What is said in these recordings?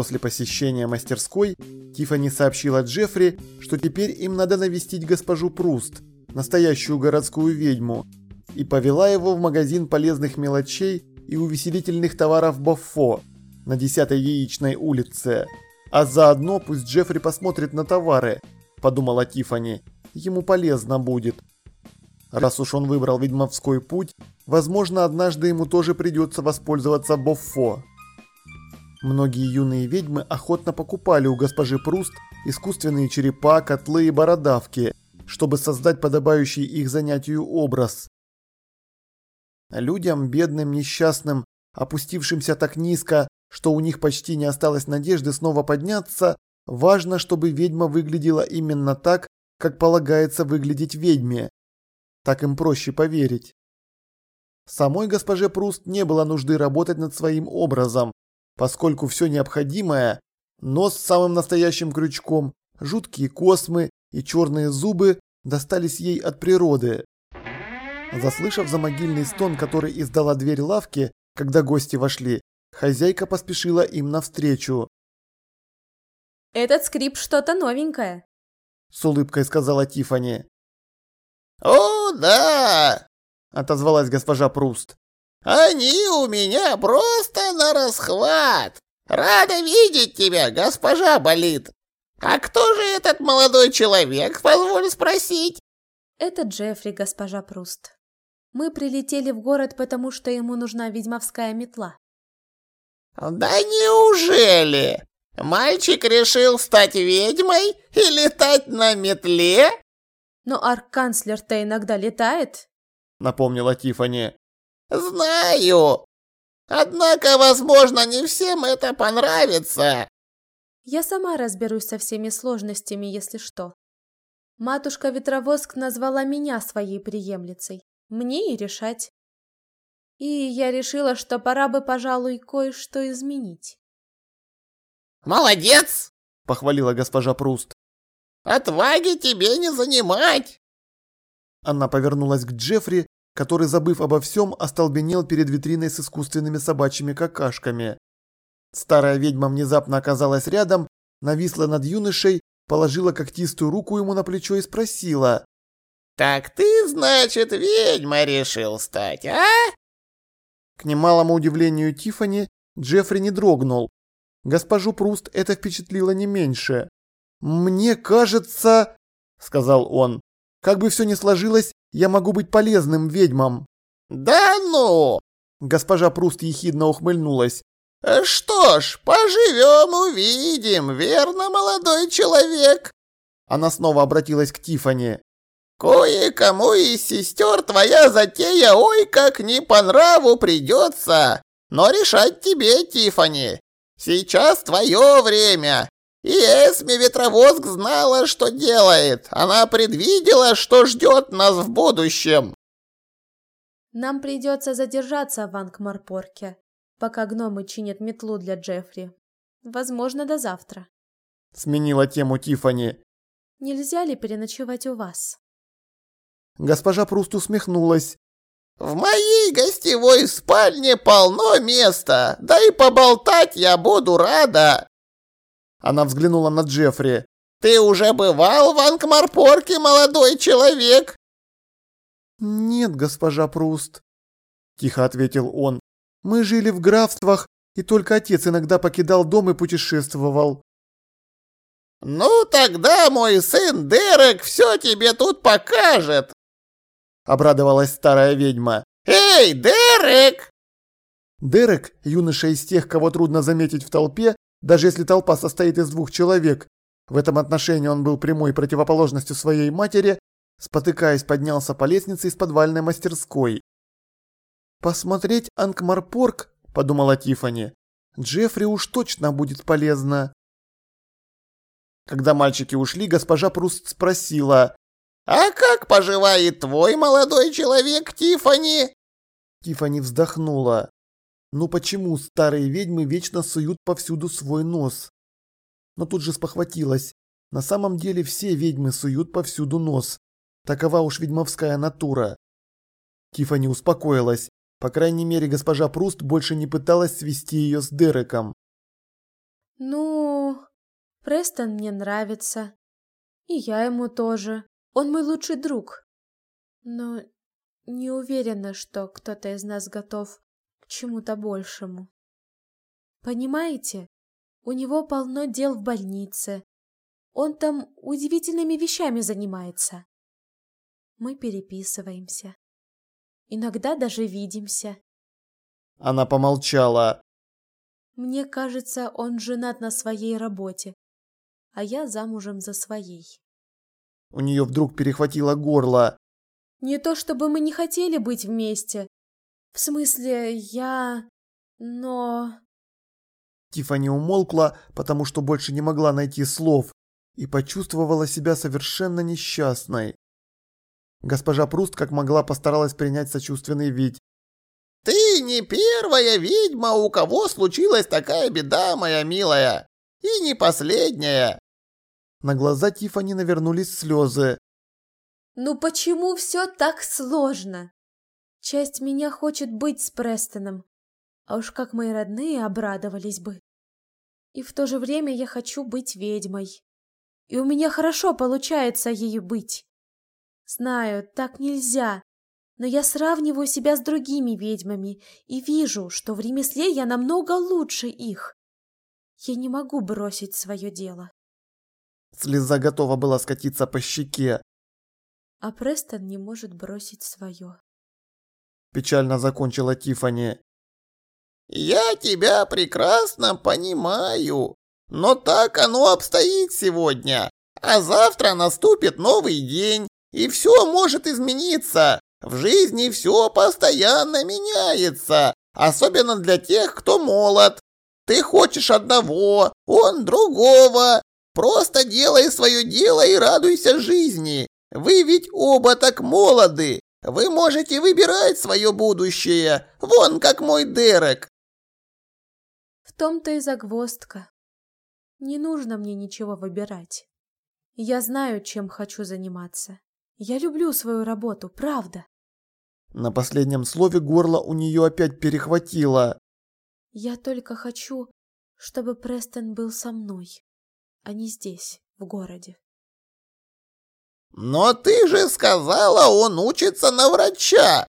после посещения мастерской, Тифани сообщила Джеффри, что теперь им надо навестить госпожу Пруст, настоящую городскую ведьму, и повела его в магазин полезных мелочей и увеселительных товаров Боффо на 10-й яичной улице. А заодно пусть Джеффри посмотрит на товары, подумала Тифани. Ему полезно будет. Раз уж он выбрал ведьмовской путь, возможно, однажды ему тоже придется воспользоваться Боффо. Многие юные ведьмы охотно покупали у госпожи Пруст искусственные черепа, котлы и бородавки, чтобы создать подобающий их занятию образ. Людям, бедным, несчастным, опустившимся так низко, что у них почти не осталось надежды снова подняться, важно, чтобы ведьма выглядела именно так, как полагается выглядеть ведьме. Так им проще поверить. Самой госпоже Пруст не было нужды работать над своим образом, поскольку все необходимое – нос с самым настоящим крючком, жуткие космы и черные зубы – достались ей от природы. Заслышав замогильный стон, который издала дверь лавки, когда гости вошли, хозяйка поспешила им навстречу. «Этот скрип что-то новенькое», – с улыбкой сказала Тифани. «О, да!» – отозвалась госпожа Пруст. «Они у меня просто на расхват! Рада видеть тебя, госпожа Болит! А кто же этот молодой человек, позволь спросить?» «Это Джеффри, госпожа Пруст. Мы прилетели в город, потому что ему нужна ведьмовская метла». «Да неужели? Мальчик решил стать ведьмой и летать на метле?» Но арканцлер-то иногда летает, напомнила Тифани. Знаю. Однако, возможно, не всем это понравится. Я сама разберусь со всеми сложностями, если что. Матушка Ветровоск назвала меня своей преемницей. Мне и решать. И я решила, что пора бы, пожалуй, кое-что изменить. «Молодец!» – похвалила госпожа Пруст. Отваги тебе не занимать!» Она повернулась к Джеффри, который, забыв обо всем, остолбенел перед витриной с искусственными собачьими какашками. Старая ведьма внезапно оказалась рядом, нависла над юношей, положила когтистую руку ему на плечо и спросила. «Так ты, значит, ведьма решил стать, а?» К немалому удивлению Тифани Джеффри не дрогнул. Госпожу Пруст это впечатлило не меньше. «Мне кажется...» — сказал он. «Как бы все ни сложилось, я могу быть полезным ведьмам». «Да ну!» — госпожа Пруст ехидно ухмыльнулась. «Что ж, поживем, увидим, верно, молодой человек?» Она снова обратилась к Тифани. «Кое-кому из сестер твоя затея ой как не по нраву придется, но решать тебе, Тифани. Сейчас твое время, и Эсми Ветровозг знала, что делает. Она предвидела, что ждет нас в будущем. Нам придется задержаться в Ангмарпорке, пока гномы чинят метлу для Джеффри. Возможно, до завтра. Сменила тему Тифани. Нельзя ли переночевать у вас? Госпожа Пруст усмехнулась. В моей гостевой спальне полно места, да и поболтать я буду рада. Она взглянула на Джеффри. «Ты уже бывал в Анкмарпорке, молодой человек?» «Нет, госпожа Пруст», – тихо ответил он. «Мы жили в графствах, и только отец иногда покидал дом и путешествовал». «Ну, тогда мой сын Дерек все тебе тут покажет», – обрадовалась старая ведьма. «Эй, Дерек!» Дерек, юноша из тех, кого трудно заметить в толпе, даже если толпа состоит из двух человек, в этом отношении он был прямой противоположностью своей матери, спотыкаясь, поднялся по лестнице из подвальной мастерской. «Посмотреть Анкмарпорг», – подумала Тифани. «Джеффри уж точно будет полезно». Когда мальчики ушли, госпожа Пруст спросила. «А как поживает твой молодой человек, Тифани?» Тифани вздохнула. Ну почему старые ведьмы вечно суют повсюду свой нос? Но тут же спохватилась. На самом деле все ведьмы суют повсюду нос. Такова уж ведьмовская натура. Тифани успокоилась. По крайней мере, госпожа Пруст больше не пыталась свести ее с Дереком. Ну, Престон мне нравится. И я ему тоже. Он мой лучший друг. Но не уверена, что кто-то из нас готов чему-то большему. Понимаете, у него полно дел в больнице. Он там удивительными вещами занимается. Мы переписываемся. Иногда даже видимся. Она помолчала. Мне кажется, он женат на своей работе, а я замужем за своей. У нее вдруг перехватило горло. Не то чтобы мы не хотели быть вместе. В смысле, я... Но... Тифани умолкла, потому что больше не могла найти слов, и почувствовала себя совершенно несчастной. Госпожа Пруст как могла постаралась принять сочувственный вид. «Ты не первая ведьма, у кого случилась такая беда, моя милая, и не последняя!» На глаза Тифани навернулись слезы. «Ну почему все так сложно? Часть меня хочет быть с Престоном, а уж как мои родные обрадовались бы. И в то же время я хочу быть ведьмой. И у меня хорошо получается ею быть. Знаю, так нельзя, но я сравниваю себя с другими ведьмами и вижу, что в ремесле я намного лучше их. Я не могу бросить свое дело. Слеза готова была скатиться по щеке. А Престон не может бросить свое. Печально закончила Тифани. «Я тебя прекрасно понимаю, но так оно обстоит сегодня, а завтра наступит новый день, и все может измениться. В жизни все постоянно меняется, особенно для тех, кто молод. Ты хочешь одного, он другого. Просто делай свое дело и радуйся жизни. Вы ведь оба так молоды. Вы можете выбирать свое будущее. Вон как мой Дерек. В том-то и загвоздка. Не нужно мне ничего выбирать. Я знаю, чем хочу заниматься. Я люблю свою работу, правда. На последнем слове горло у нее опять перехватило. Я только хочу, чтобы Престон был со мной, а не здесь, в городе. «Но ты же сказала, он учится на врача!»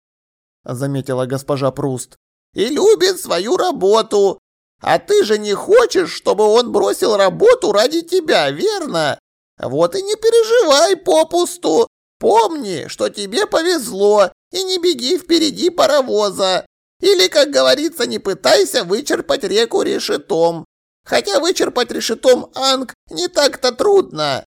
Заметила госпожа Пруст. «И любит свою работу. А ты же не хочешь, чтобы он бросил работу ради тебя, верно? Вот и не переживай попусту. Помни, что тебе повезло, и не беги впереди паровоза. Или, как говорится, не пытайся вычерпать реку решетом. Хотя вычерпать решетом Анг не так-то трудно.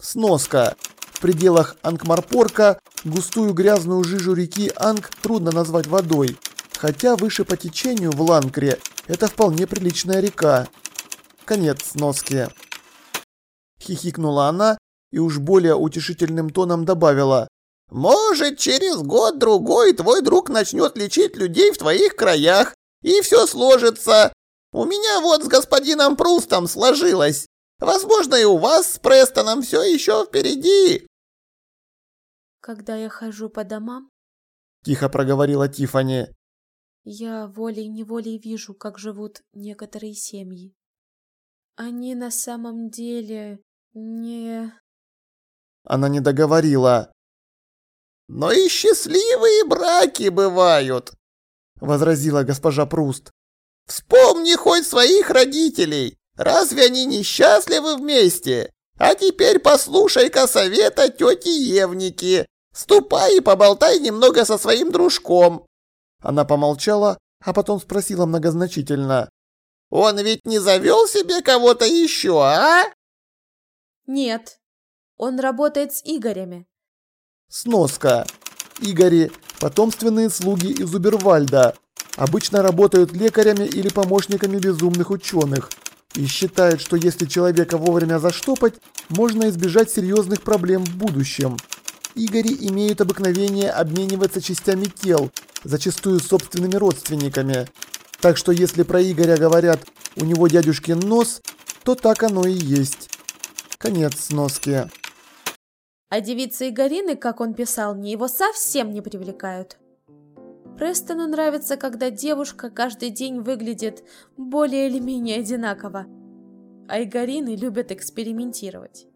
Сноска. В пределах Ангмарпорка густую грязную жижу реки Анг трудно назвать водой, хотя выше по течению в Ланкре это вполне приличная река. Конец сноски. Хихикнула она и уж более утешительным тоном добавила. «Может, через год-другой твой друг начнет лечить людей в твоих краях, и все сложится. У меня вот с господином Прустом сложилось. Возможно, и у вас с Престоном все еще впереди». Когда я хожу по домам, тихо проговорила Тифани, я волей-неволей вижу, как живут некоторые семьи. Они на самом деле не... Она не договорила. «Но и счастливые браки бывают», — возразила госпожа Пруст. «Вспомни хоть своих родителей. Разве они не счастливы вместе? А теперь послушай-ка совета тети Евники. Ступай и поболтай немного со своим дружком». Она помолчала, а потом спросила многозначительно. «Он ведь не завел себе кого-то еще, а?» «Нет, он работает с Игорями. Сноска. Игори – потомственные слуги из Убервальда. Обычно работают лекарями или помощниками безумных ученых. И считают, что если человека вовремя заштопать, можно избежать серьезных проблем в будущем. Игори имеют обыкновение обмениваться частями тел, зачастую собственными родственниками. Так что если про Игоря говорят «у него дядюшкин нос», то так оно и есть. Конец сноски. А девицы и Гарины, как он писал мне, его совсем не привлекают. Престону нравится, когда девушка каждый день выглядит более или менее одинаково. айгарины любят экспериментировать.